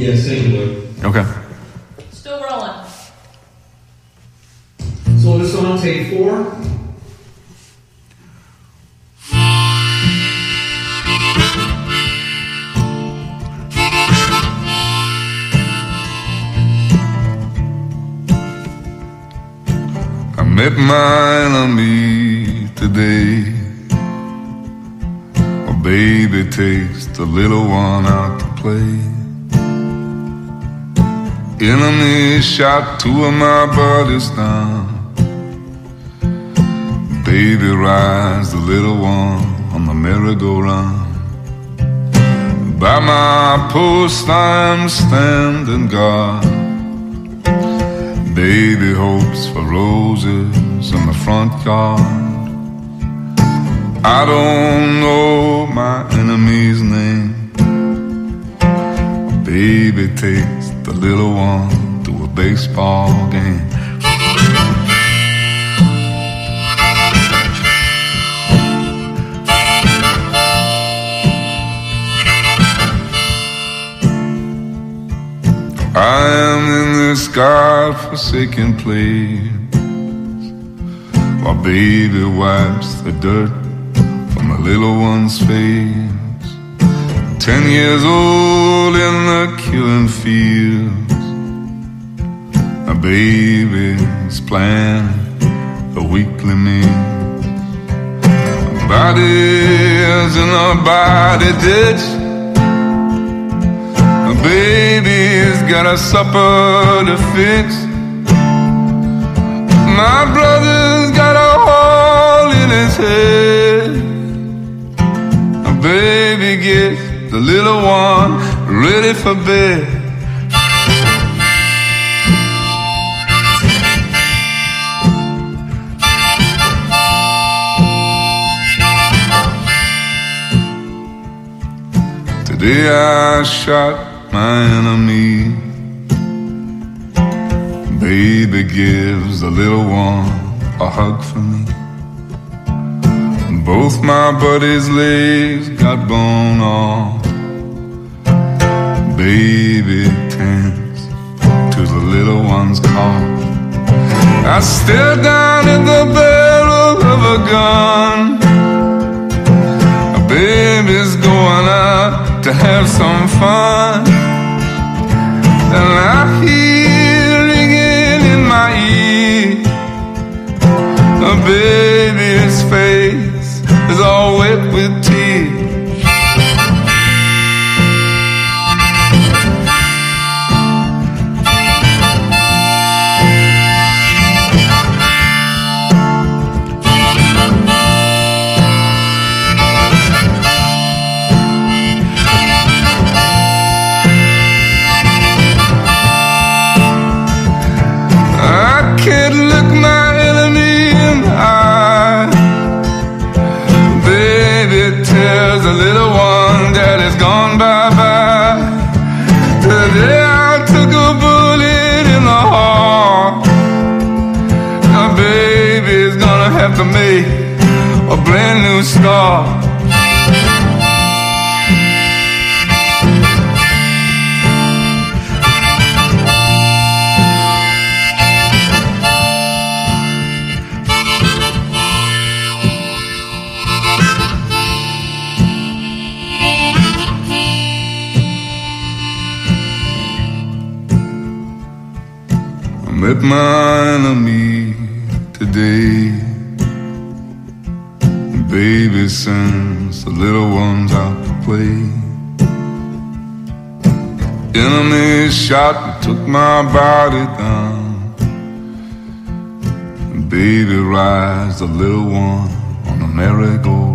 Yeah, singular. Okay. Still rolling. So this one on take four. I met my enemy today. A baby takes the little one out to play. Enemy shot two of my buddies down. Baby rides the little one on the merry-go-round. By my post I'm standing guard. Baby hopes for roses in the front yard. I don't know my enemy's name. Baby takes the little one to a baseball game. I am in this God-forsaken place While baby wipes the dirt from the little one's face Ten years old in the killing fields A baby's planning a weekly meal Bodies in a body ditch my baby's got a supper to fix. My brother's got a hole in his head. My baby gets little one ready for bed. Today I shot my enemy. Baby gives the little one a hug for me. Both my buddies' legs got bone off. Baby tends to the little one's cough. I stare down at the barrel of a gun. A baby's going out to have some fun. And I hear ringing in my ear a baby's face is all wet with tears. The one that is gone bye bye. Today I took a bullet in the heart. Now baby's gonna have to make a brand new start. Met my enemy today. Baby sends the little ones out to play. Enemy shot and took my body down. Baby rides the little one on a merry-go